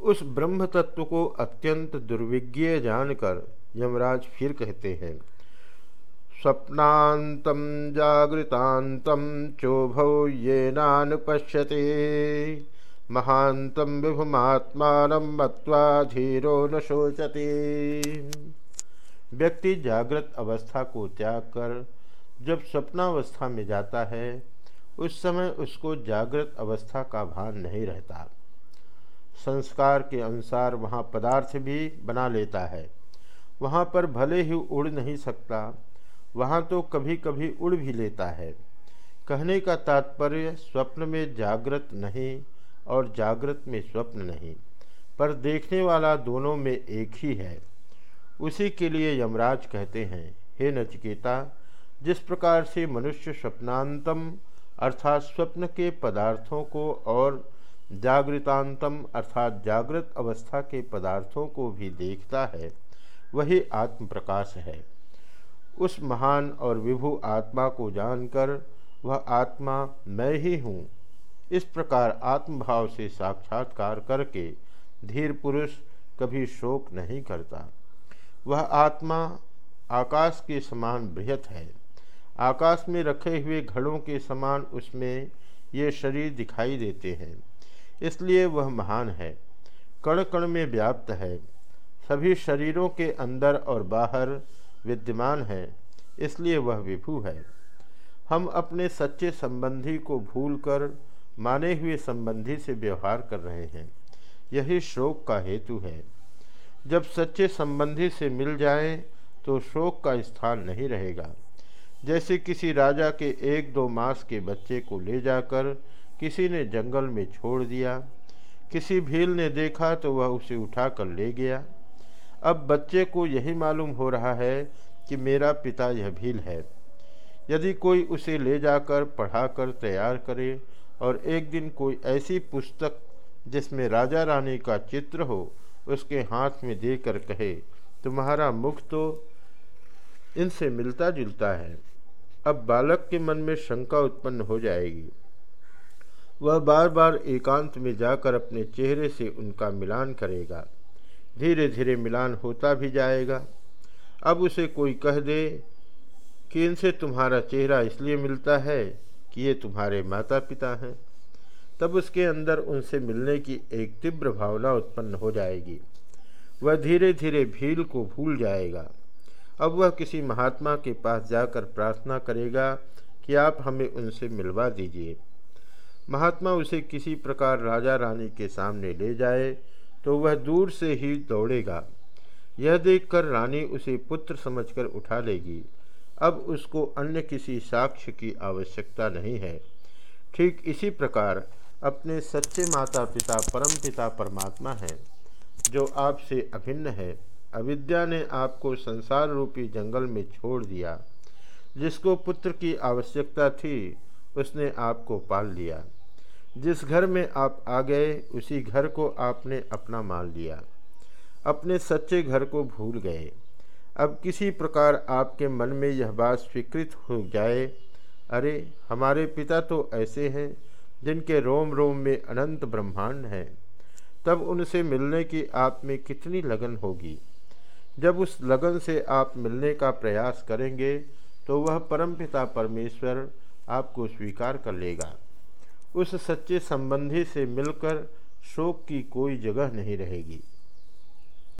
उस ब्रह्म तत्व को अत्यंत दुर्विज्ञ जानकर यमराज फिर कहते हैं स्वप्नातम जागृतांतम चोभौ ये नानुपश्यते। महांतम विभुमात्मान मत्वा धीरो न शोचते। व्यक्ति जागृत अवस्था को त्याग कर जब स्वप्नावस्था में जाता है, उस समय उसको जागृत अवस्था का भान नहीं रहता। संस्कार के अनुसार वहाँ पदार्थ भी बना लेता है। वहाँ पर भले ही उड़ नहीं सकता, वहाँ तो कभी कभी उड़ भी लेता है। कहने का तात्पर्य, स्वप्न में जागृत नहीं और जागृत में स्वप्न नहीं, पर देखने वाला दोनों में एक ही है। उसी के लिए यमराज कहते हैं, हे नचिकेता, जिस प्रकार से मनुष्य स्वप्नांतम अर्थात स्वप्न के पदार्थों को और जागृतांतम अर्थात जागृत अवस्था के पदार्थों को भी देखता है, वही आत्म प्रकाश है। उस महान और विभु आत्मा को जानकर वह आत्मा मैं ही हूँ। इस प्रकार आत्मभाव से साक्षात्कार करके धीर पुरुष कभी शोक नहीं करता। वह आत्मा आकाश के समान बृहत है। आकाश में रखे हुए घड़ों के समान उसमें ये शरीर दिखाई देते हैं। इसलिए वह महान है। कण कण में व्याप्त है। सभी शरीरों के अंदर और बाहर विद्यमान है, इसलिए वह विभु है। हम अपने सच्चे संबंधी को भूलकर माने हुए संबंधी से व्यवहार कर रहे हैं। यही शोक का हेतु है। जब सच्चे संबंधी से मिल जाए तो शोक का स्थान नहीं रहेगा। जैसे किसी राजा के एक दो मास के बच्चे को ले जाकर किसी ने जंगल में छोड़ दिया, किसी भील ने देखा तो वह उसे उठाकर ले गया। अब बच्चे को यही मालूम हो रहा है कि मेरा पिता यह भील है। यदि कोई उसे ले जाकर पढ़ाकर तैयार करे और एक दिन कोई ऐसी पुस्तक जिसमें राजा रानी का चित्र हो, उसके हाथ में देकर कहे, तुम्हारा मुख तो इनसे मिलता जुलता है। अब बालक के मन में शंका उत्पन्न हो जाएगी। वह बार बार एकांत में जाकर अपने चेहरे से उनका मिलान करेगा। धीरे धीरे मिलान होता भी जाएगा। अब उसे कोई कह दे कि इनसे तुम्हारा चेहरा इसलिए मिलता है कि ये तुम्हारे माता पिता हैं। तब उसके अंदर उनसे मिलने की एक तीव्र भावना उत्पन्न हो जाएगी। वह धीरे धीरे भील को भूल जाएगा। अब वह किसी महात्मा के पास जाकर प्रार्थना करेगा कि आप हमें उनसे मिलवा दीजिए। महात्मा उसे किसी प्रकार राजा रानी के सामने ले जाए तो वह दूर से ही दौड़ेगा। यह देखकर रानी उसे पुत्र समझकर उठा लेगी। अब उसको अन्य किसी साक्ष्य की आवश्यकता नहीं है। ठीक इसी प्रकार अपने सच्चे माता पिता परम पिता परमात्मा हैं, जो आपसे अभिन्न है। अविद्या ने आपको संसार रूपी जंगल में छोड़ दिया। जिसको पुत्र की आवश्यकता थी, उसने आपको पाल लिया। जिस घर में आप आ गए, उसी घर को आपने अपना मान लिया अपने सच्चे घर को भूल गए। अब किसी प्रकार आपके मन में यह बात स्वीकृत हो जाए, अरे, हमारे पिता तो ऐसे हैं, जिनके रोम रोम में अनंत ब्रह्मांड हैं। तब उनसे मिलने की आप में कितनी लगन होगी? जब उस लगन से आप मिलने का प्रयास करेंगे तो वह परमपिता परमेश्वर आपको स्वीकार कर लेगा। उस सच्चे संबंधी से मिलकर शोक की कोई जगह नहीं रहेगी।